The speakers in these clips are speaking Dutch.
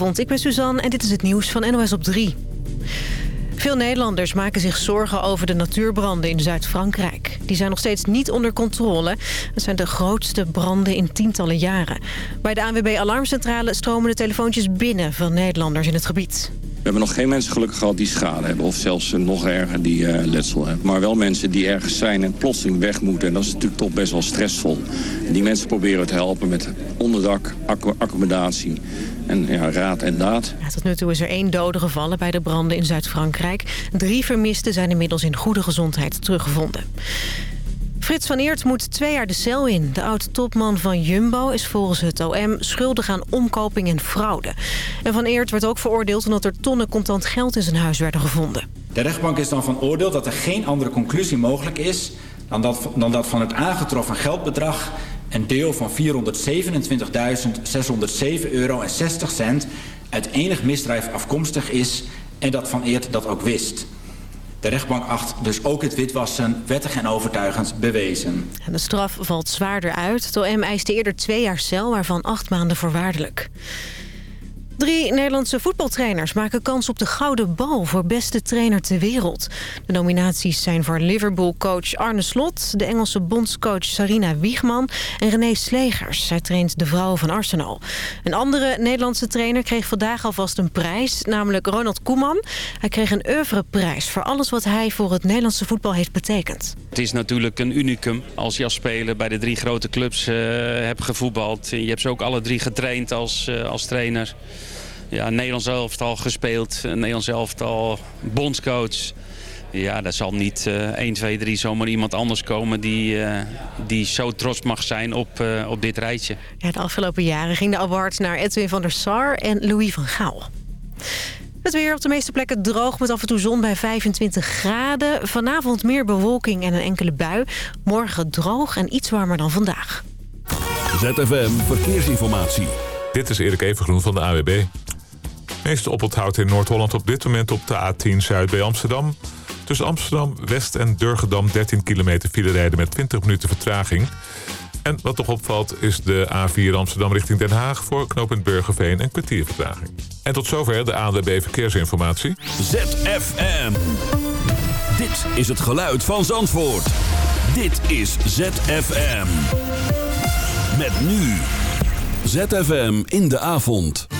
Ik ben Suzanne en dit is het nieuws van NOS op 3. Veel Nederlanders maken zich zorgen over de natuurbranden in Zuid-Frankrijk. Die zijn nog steeds niet onder controle. Het zijn de grootste branden in tientallen jaren. Bij de ANWB Alarmcentrale stromen de telefoontjes binnen van Nederlanders in het gebied. We hebben nog geen mensen gelukkig gehad die schade hebben. Of zelfs nog erger die uh, letsel hebben. Maar wel mensen die ergens zijn en plotseling weg moeten. En dat is natuurlijk toch best wel stressvol. Die mensen proberen te helpen met onderdak, accommodatie en ja, raad en daad. Ja, tot nu toe is er één dode gevallen bij de branden in Zuid-Frankrijk. Drie vermisten zijn inmiddels in goede gezondheid teruggevonden. Frits van Eert moet twee jaar de cel in. De oud-topman van Jumbo is volgens het OM schuldig aan omkoping en fraude. En van Eert werd ook veroordeeld omdat er tonnen contant geld in zijn huis werden gevonden. De rechtbank is dan van oordeel dat er geen andere conclusie mogelijk is... dan dat, dan dat van het aangetroffen geldbedrag een deel van 427.607 euro en 60 cent... uit enig misdrijf afkomstig is en dat Van Eert dat ook wist... De rechtbank acht dus ook het witwassen wettig en overtuigend bewezen. de straf valt zwaarder uit. Het OM eiste eerder twee jaar cel, waarvan acht maanden voorwaardelijk. Drie Nederlandse voetbaltrainers maken kans op de Gouden Bal voor beste trainer ter wereld. De nominaties zijn voor Liverpool-coach Arne Slot, de Engelse bondscoach Sarina Wiegman en René Slegers. Zij traint de vrouwen van Arsenal. Een andere Nederlandse trainer kreeg vandaag alvast een prijs, namelijk Ronald Koeman. Hij kreeg een oeuvreprijs voor alles wat hij voor het Nederlandse voetbal heeft betekend. Het is natuurlijk een unicum als je als speler bij de drie grote clubs uh, hebt gevoetbald. Je hebt ze ook alle drie getraind als, uh, als trainer ja, Nederlands elftal gespeeld. Nederlands elftal bondscoach. Ja, daar zal niet uh, 1, 2, 3 zomaar iemand anders komen die, uh, die zo trots mag zijn op, uh, op dit rijtje. Ja, de afgelopen jaren ging de award naar Edwin van der Sar en Louis van Gaal. Het weer op de meeste plekken droog met af en toe zon bij 25 graden. Vanavond meer bewolking en een enkele bui. Morgen droog en iets warmer dan vandaag. ZFM Verkeersinformatie. Dit is Erik Evengroen van de AWB meeste oponthoud in Noord-Holland op dit moment op de A10 Zuid bij Amsterdam. Tussen Amsterdam, West en Durgedam 13 kilometer file rijden met 20 minuten vertraging. En wat toch opvalt is de A4 Amsterdam richting Den Haag... voor knooppunt Burgerveen en kwartiervertraging. En tot zover de ANWB Verkeersinformatie. ZFM. Dit is het geluid van Zandvoort. Dit is ZFM. Met nu. ZFM in de avond.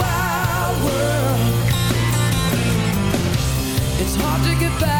Wild world. It's hard to get back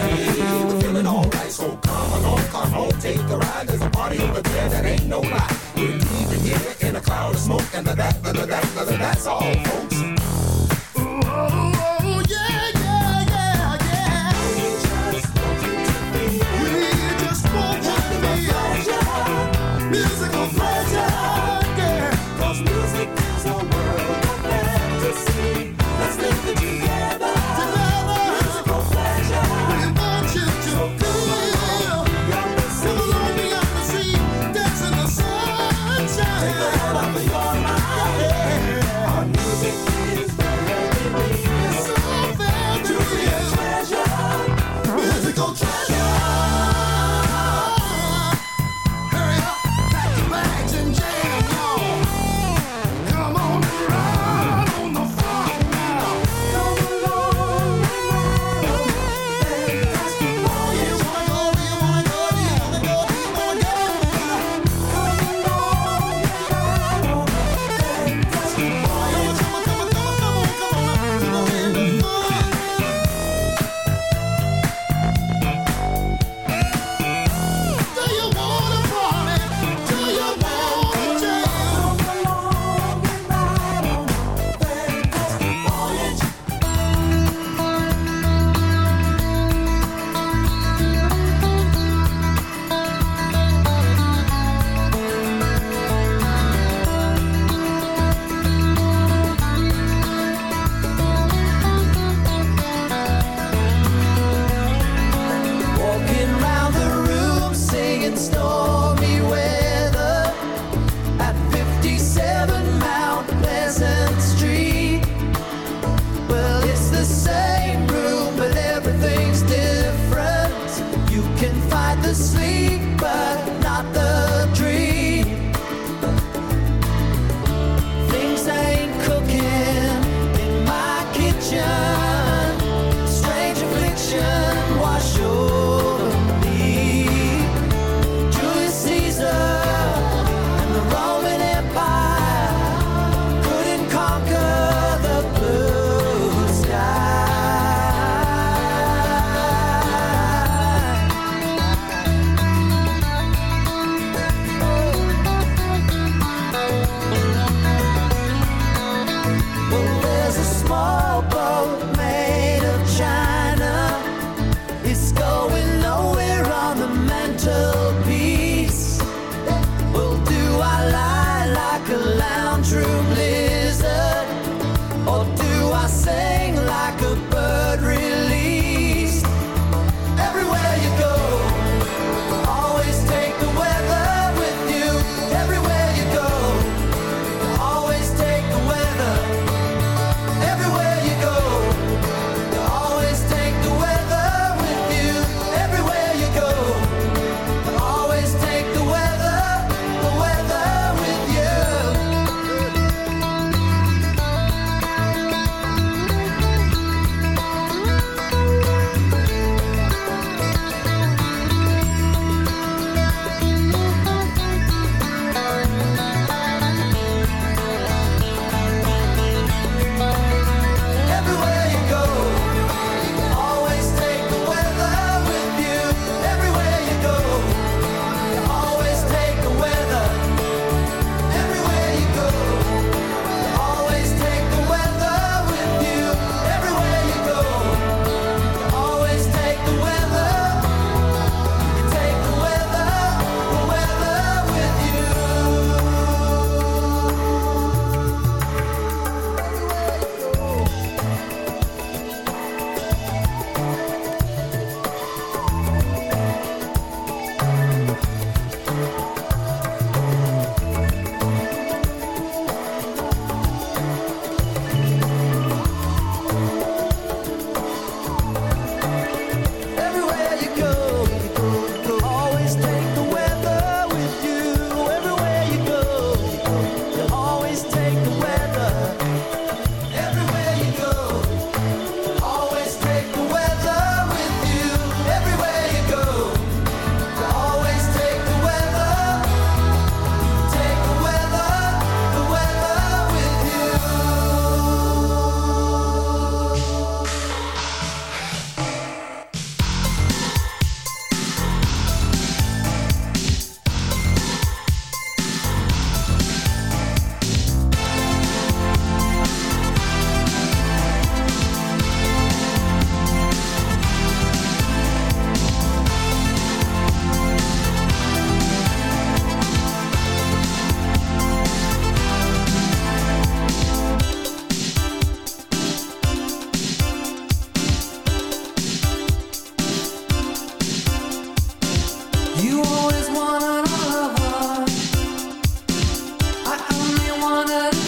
Hey, feeling alright, so come along, come on, take a ride. There's a party over there that ain't no lie. We're leaving here in a cloud of smoke, and the that, the the that's all, folks.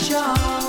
shine.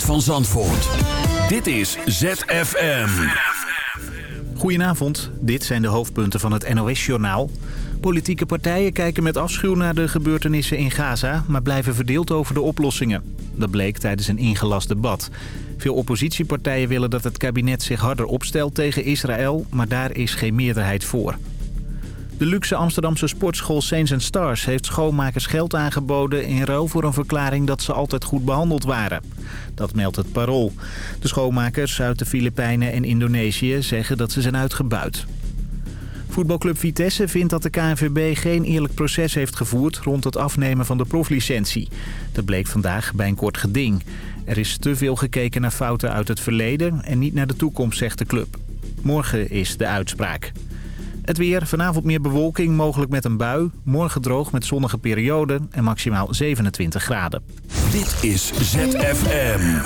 Geluid van Zandvoort. Dit is ZFM. Goedenavond, dit zijn de hoofdpunten van het NOS-journaal. Politieke partijen kijken met afschuw naar de gebeurtenissen in Gaza... maar blijven verdeeld over de oplossingen. Dat bleek tijdens een ingelast debat. Veel oppositiepartijen willen dat het kabinet zich harder opstelt tegen Israël... maar daar is geen meerderheid voor. De luxe Amsterdamse sportschool Saints Stars heeft schoonmakers geld aangeboden... in ruil voor een verklaring dat ze altijd goed behandeld waren. Dat meldt het Parool. De schoonmakers uit de Filipijnen en Indonesië zeggen dat ze zijn uitgebuit. Voetbalclub Vitesse vindt dat de KNVB geen eerlijk proces heeft gevoerd... rond het afnemen van de proflicentie. Dat bleek vandaag bij een kort geding. Er is te veel gekeken naar fouten uit het verleden en niet naar de toekomst, zegt de club. Morgen is de uitspraak. Het weer, vanavond meer bewolking, mogelijk met een bui. Morgen droog met zonnige perioden en maximaal 27 graden. Dit is ZFM.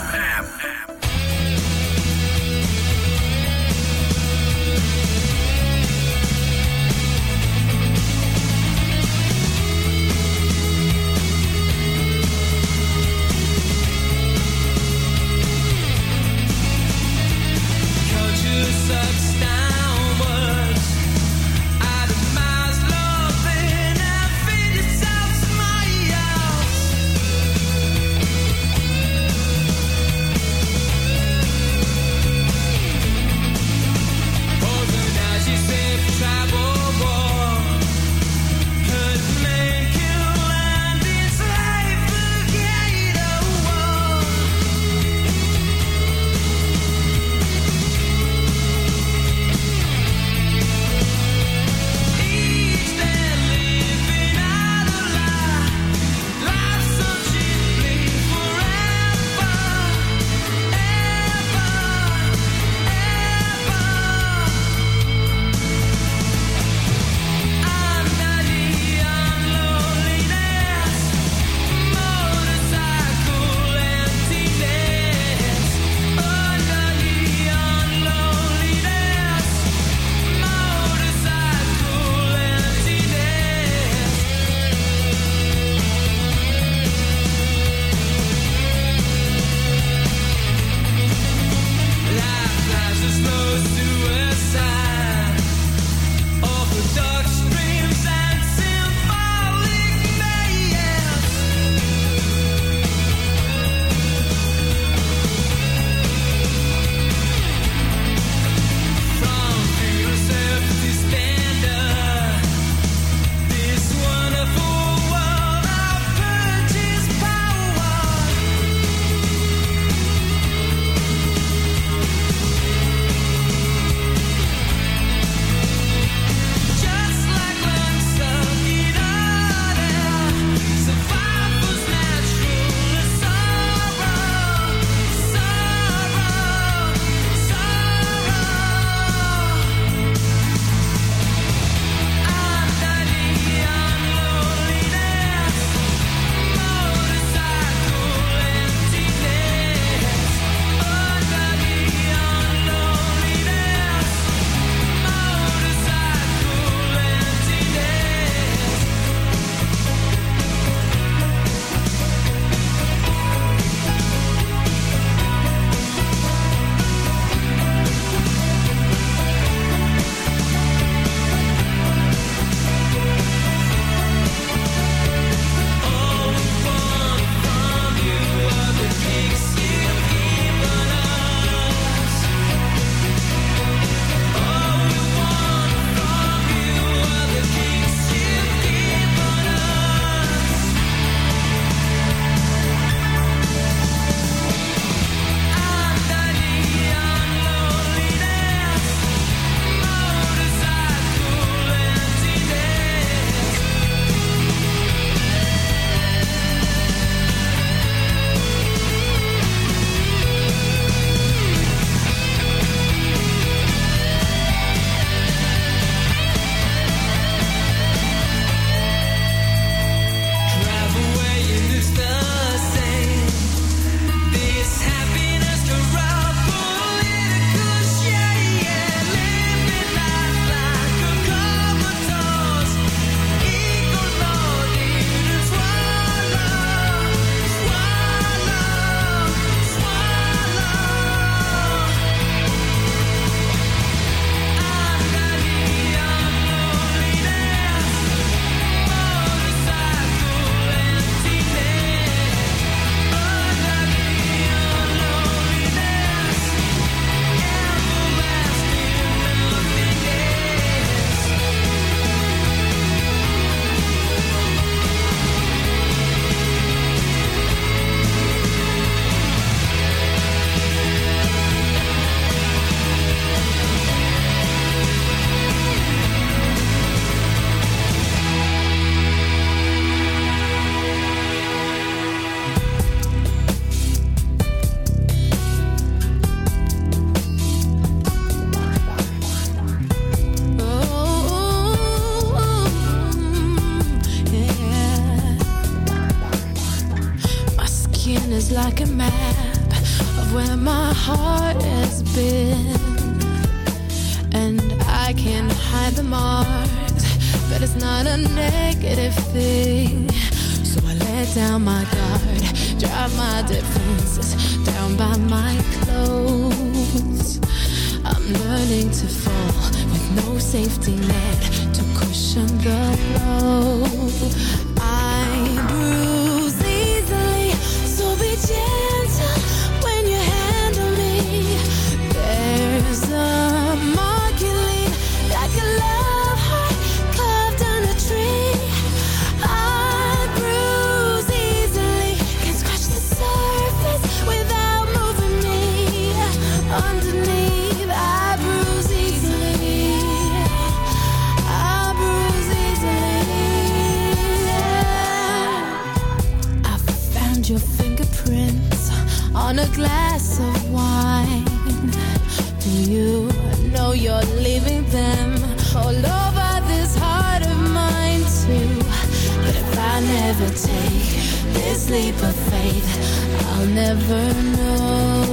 never know.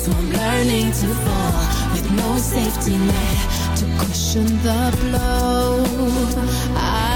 So I'm learning to fall With no safety net To cushion the blow. I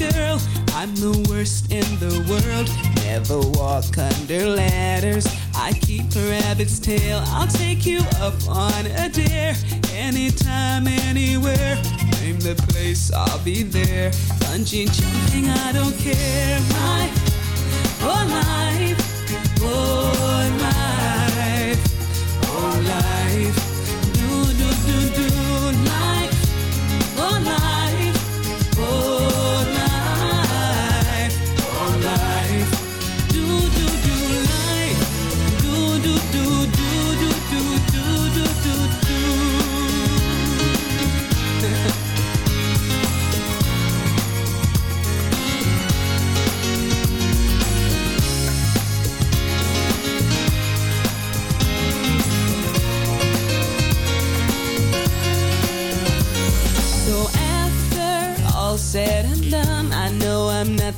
girl. I'm the worst in the world. Never walk under ladders. I keep a rabbit's tail. I'll take you up on a dare. Anytime anywhere. Name the place I'll be there. Bungee jumping, I don't care. My, oh life, oh life, oh life.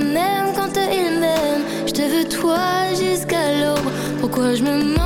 même quand il m'aime. Je te veux toi jusqu'à l'aube. Pourquoi je me mens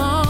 tomorrow.